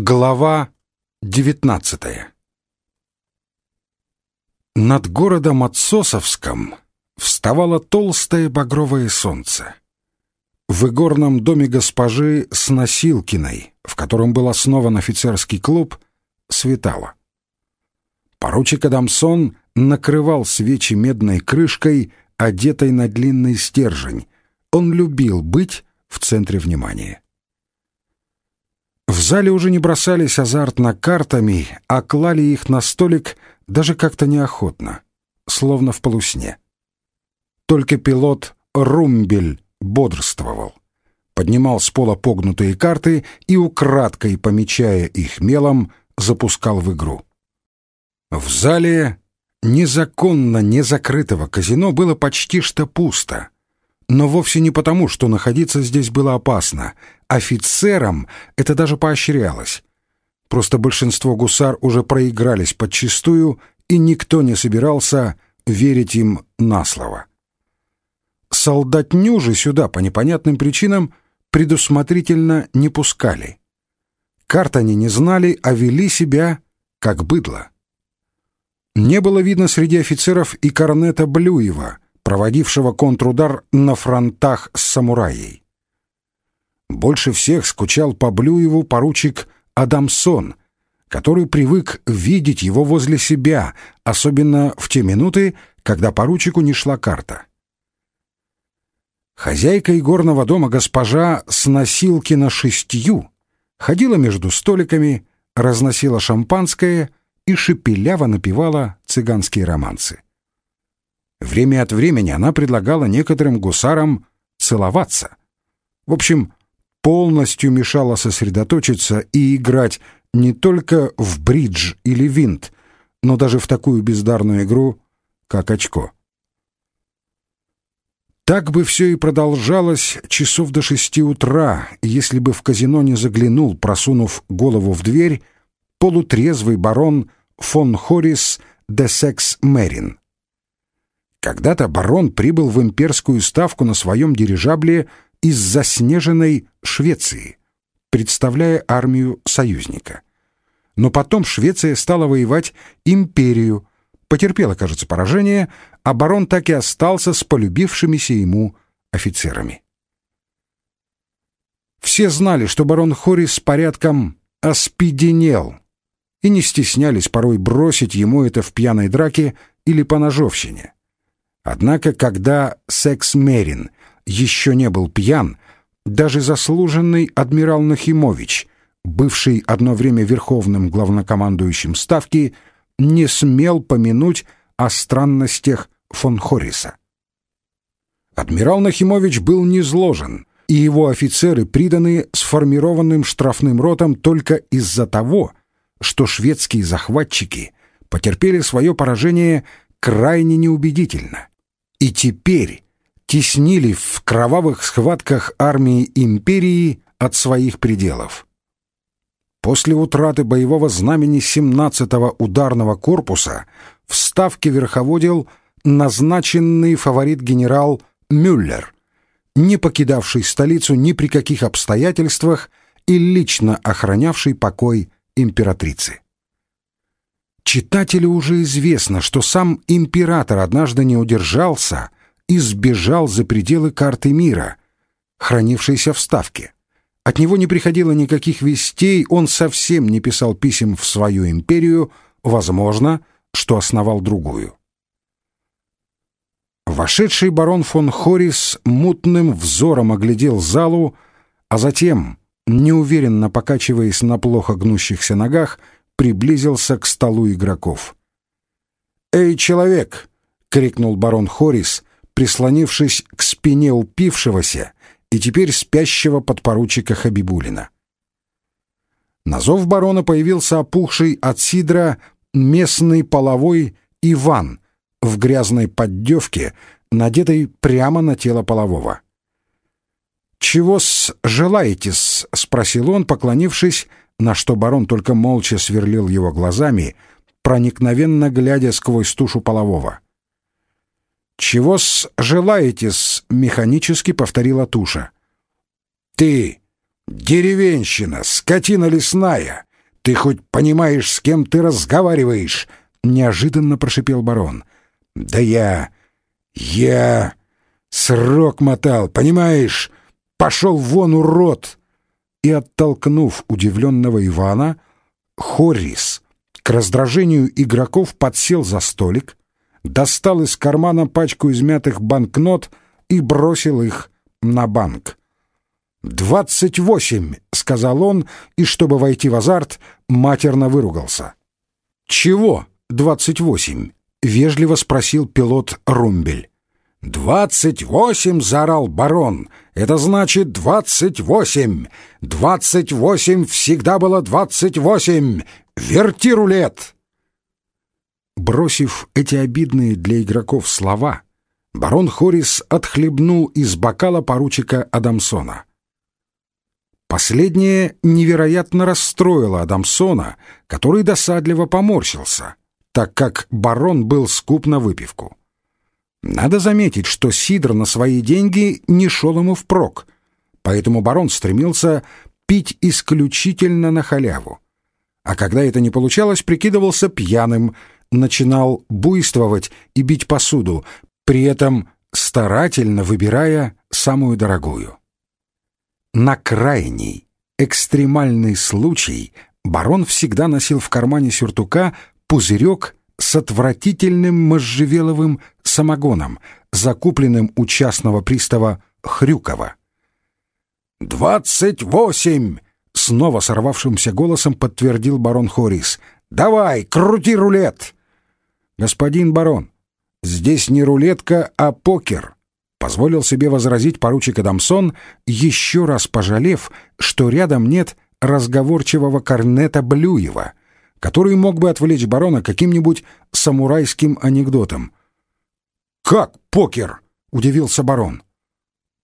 Глава девятнадцатая Над городом Отсосовском вставало толстое багровое солнце. В игорном доме госпожи Сносилкиной, в котором был основан офицерский клуб, светало. Поручик Адамсон накрывал свечи медной крышкой, одетой на длинный стержень. Он любил быть в центре внимания. В зале уже не бросались азартно картами, а клали их на столик даже как-то неохотно, словно в полусне. Только пилот Румбель бодрствовал. Поднимал с пола погнутые карты и, украдкой помечая их мелом, запускал в игру. В зале незаконно незакрытого казино было почти что пусто — но вовсе не потому, что находиться здесь было опасно. Офицерам это даже поощрялось. Просто большинство гусар уже проигрались подчистую, и никто не собирался верить им на слово. Солдатню же сюда по непонятным причинам предусмотрительно не пускали. Карт они не знали, а вели себя как быдло. Не было видно среди офицеров и корнета Блюева — проводившего контрудар на фронтах с самураей. Больше всех скучал по Блюеву поручик Адамсон, который привык видеть его возле себя, особенно в те минуты, когда поручику не шла карта. Хозяйка игорного дома госпожа с носилкина шестью ходила между столиками, разносила шампанское и шепеляво напевала цыганские романсы. Время от времени она предлагала некоторым гусарам целоваться. В общем, полностью мешала сосредоточиться и играть не только в бридж или винт, но даже в такую бездарную игру, как очко. Так бы все и продолжалось часов до шести утра, если бы в казино не заглянул, просунув голову в дверь, полутрезвый барон фон Хорис де Секс Мерин. Когда-то барон прибыл в имперскую ставку на своем дирижабле из заснеженной Швеции, представляя армию союзника. Но потом Швеция стала воевать империю, потерпела, кажется, поражение, а барон так и остался с полюбившимися ему офицерами. Все знали, что барон Хорис с порядком оспиденел, и не стеснялись порой бросить ему это в пьяной драке или по ножовщине. Однако, когда секс-мерин еще не был пьян, даже заслуженный адмирал Нахимович, бывший одно время верховным главнокомандующим Ставки, не смел помянуть о странностях фон Хориса. Адмирал Нахимович был низложен, и его офицеры приданы сформированным штрафным ротам только из-за того, что шведские захватчики потерпели свое поражение крайне неубедительно и теперь теснили в кровавых схватках армии империи от своих пределов. После утраты боевого знамени 17-го ударного корпуса в Ставке верховодил назначенный фаворит генерал Мюллер, не покидавший столицу ни при каких обстоятельствах и лично охранявший покой императрицы. Читателю уже известно, что сам император однажды не удержался и сбежал за пределы карты мира, хранившейся в Ставке. От него не приходило никаких вестей, он совсем не писал писем в свою империю, возможно, что основал другую. Вошедший барон фон Хорис мутным взором оглядел залу, а затем, неуверенно покачиваясь на плохо гнущихся ногах, приблизился к столу игроков. «Эй, человек!» — крикнул барон Хорис, прислонившись к спине упившегося и теперь спящего подпоручика Хабибулина. На зов барона появился опухший от сидра местный половой Иван в грязной поддевке, надетой прямо на тело полового. «Чего-с желаете-с?» — спросил он, поклонившись на что барон только молча сверлил его глазами, проникновенно глядя сквозь тушу полового. «Чего-с желаете-с?» — механически повторила туша. «Ты, деревенщина, скотина лесная, Ты хоть понимаешь, с кем ты разговариваешь?» — неожиданно прошипел барон. «Да я... я... срок мотал, понимаешь? Пошел вон, урод!» И, оттолкнув удивленного Ивана, Хоррис к раздражению игроков подсел за столик, достал из кармана пачку измятых банкнот и бросил их на банк. «Двадцать восемь!» — сказал он, и, чтобы войти в азарт, матерно выругался. «Чего двадцать восемь?» — вежливо спросил пилот Румбель. «Двадцать восемь!» — заорал барон. «Это значит двадцать восемь! Двадцать восемь всегда было двадцать восемь! Верти рулет!» Бросив эти обидные для игроков слова, барон Хорис отхлебнул из бокала поручика Адамсона. Последнее невероятно расстроило Адамсона, который досадливо поморщился, так как барон был скуп на выпивку. Надо заметить, что Сидор на свои деньги не шел ему впрок, поэтому барон стремился пить исключительно на халяву. А когда это не получалось, прикидывался пьяным, начинал буйствовать и бить посуду, при этом старательно выбирая самую дорогую. На крайний, экстремальный случай барон всегда носил в кармане сюртука пузырек с отвратительным можжевеловым самогоном, закупленным у частного пристава Хрюкова. «Двадцать восемь!» — снова сорвавшимся голосом подтвердил барон Хорис. «Давай, крути рулет!» «Господин барон, здесь не рулетка, а покер», — позволил себе возразить поручик Адамсон, еще раз пожалев, что рядом нет разговорчивого корнета Блюева, который мог бы отвлечь барона каким-нибудь самурайским анекдотом. «Как покер?» — удивился барон.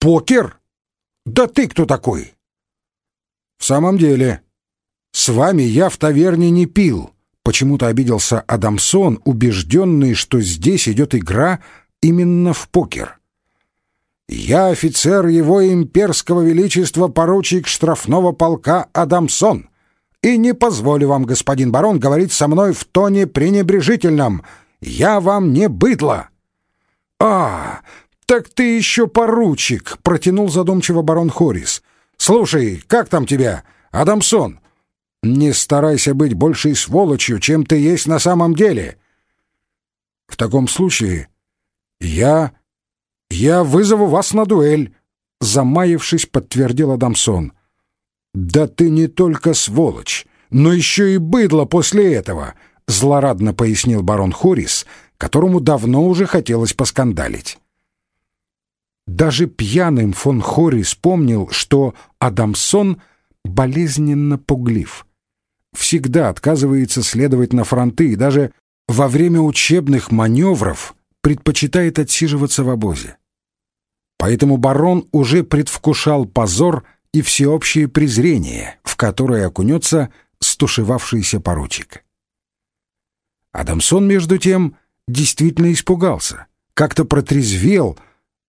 «Покер? Да ты кто такой?» «В самом деле, с вами я в таверне не пил», — почему-то обиделся Адамсон, убежденный, что здесь идет игра именно в покер. «Я офицер его имперского величества поручик штрафного полка Адамсон, и не позволю вам, господин барон, говорить со мной в тоне пренебрежительном. Я вам не быдло!» «А, так ты еще поручик!» — протянул задумчиво барон Хорис. «Слушай, как там тебя, Адамсон?» «Не старайся быть большей сволочью, чем ты есть на самом деле!» «В таком случае я «Я вызову вас на дуэль», — замаявшись, подтвердил Адамсон. «Да ты не только сволочь, но еще и быдло после этого», — злорадно пояснил барон Хорис, которому давно уже хотелось поскандалить. Даже пьяным фон Хорис помнил, что Адамсон болезненно пуглив. Всегда отказывается следовать на фронты и даже во время учебных маневров предпочитает отсиживаться в обозе. Поэтому барон уже предвкушал позор и всеобщее презрение, в которое окунется стушевавшийся поручик. Адамсон, между тем, действительно испугался, как-то протрезвел,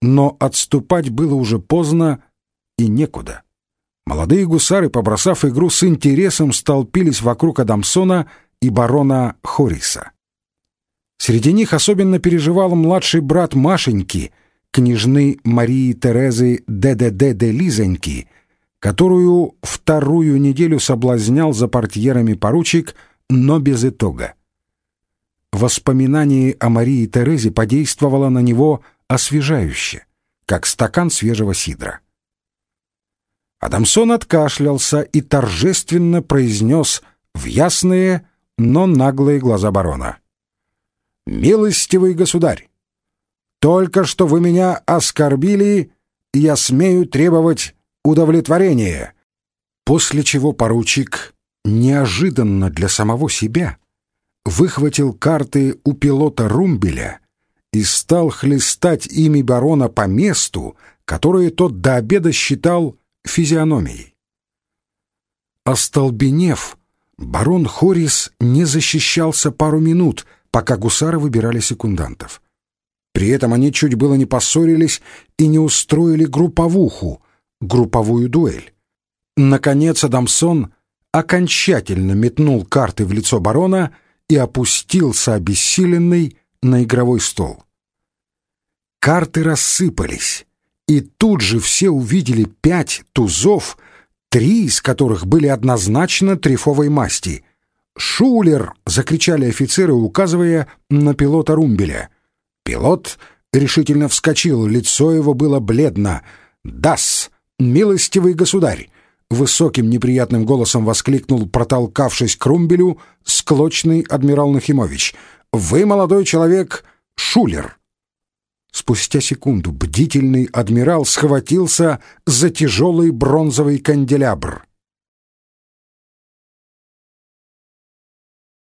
но отступать было уже поздно и некуда. Молодые гусары, побросав игру с интересом, столпились вокруг Адамсона и барона Хориса. Среди них особенно переживал младший брат Машеньки, княжны Марии Терезы ДДД Лизоньки, которую вторую неделю соблазнял за портьерами поручик, но без итога. Воспоминание о Марии Терезе подействовало на него освежающе, как стакан свежего сидра. Адамсон откашлялся и торжественно произнес в ясные, но наглые глаза барона — «Милостивый государь, только что вы меня оскорбили, и я смею требовать удовлетворения». После чего поручик неожиданно для самого себя выхватил карты у пилота Румбеля и стал хлестать ими барона по месту, которое тот до обеда считал физиономией. Остолбенев, барон Хорис не защищался пару минут — пока гусары выбирали секундантов. При этом они чуть было не поссорились и не устроили групповуху, групповую дуэль. Наконец Адамсон окончательно метнул карты в лицо барона и опустился обессиленный на игровой стол. Карты рассыпались, и тут же все увидели пять тузов, три из которых были однозначно трефовой масти. «Шулер!» — закричали офицеры, указывая на пилота Румбеля. Пилот решительно вскочил, лицо его было бледно. «Дас! Милостивый государь!» Высоким неприятным голосом воскликнул, протолкавшись к Румбелю, склочный адмирал Нахимович. «Вы, молодой человек, Шулер!» Спустя секунду бдительный адмирал схватился за тяжелый бронзовый канделябр.